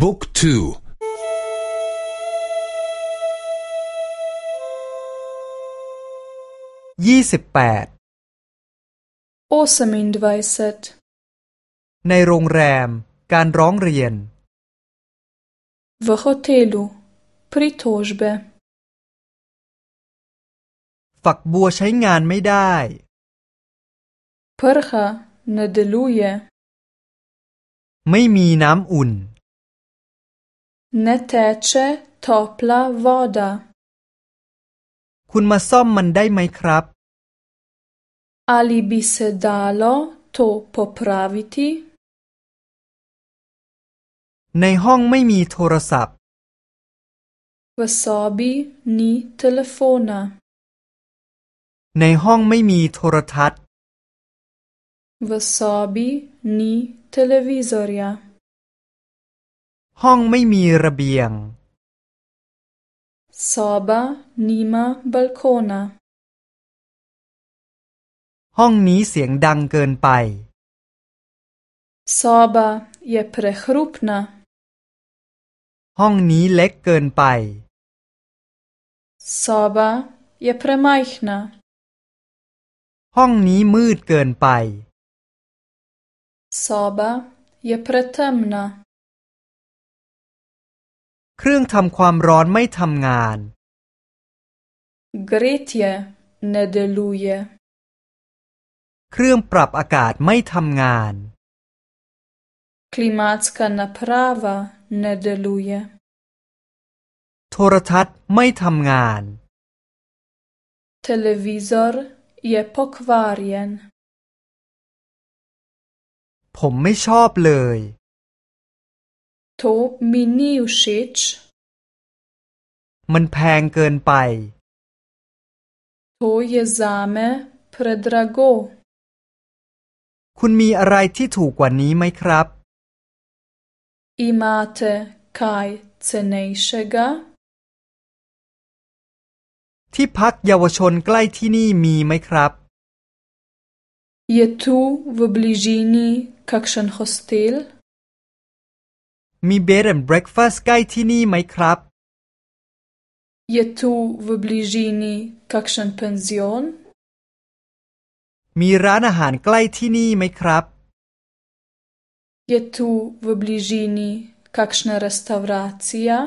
บุ๊กทูยี่สิบแปดในโรงแรมการร้องเรียน v hotelu pritožbe ฝักบัวใช้งานไม่ได้ prha ne deluje ไม่มีน้ำอุ่น ne teče topla voda คุณมาซ่อมมันได้ไหมครับ ali bi se dalo to popraviti ในห้องไม่มีโทรศัพท์ v sobi ni telefona ในห้องไม่มีโทรทัศน์ v sobi ni televizorja ห้องไม่มีระเบียง soba nima balkona ห้องนี้เสียงดังเกินไป soba je prehrupna ห้องนี้เล็กเกินไป soba je premajhna ห้องนี้มืดเกินไป soba je pretemna เครื่องทำความร้อนไม่ทำงาน gretje ne deluje เครื่องปรับอากาศไม่ทำงาน klimatska naprava ne deluje โทรทัศน์ไม่ทำงาน televizor je pokvarjen ผมไม่ชอบเลย to mi ni všeč มันแพงเกินไป to je zame predrago คุณมีอะไรที่ถูกกว่านี้ไหมครับ imate kaj cenejšega ที่พักเยาวชนใกล้ที่นี่มีไหมครับ je tu v bližini kakšen hostel มี bed and breakfast ใกล้ที่นี่ไหมครับ je tu v bližini kakšen penzion มีร้านอาหารใกล้ที่นี่ไหมครับ je tu v bližini kakšna restavracija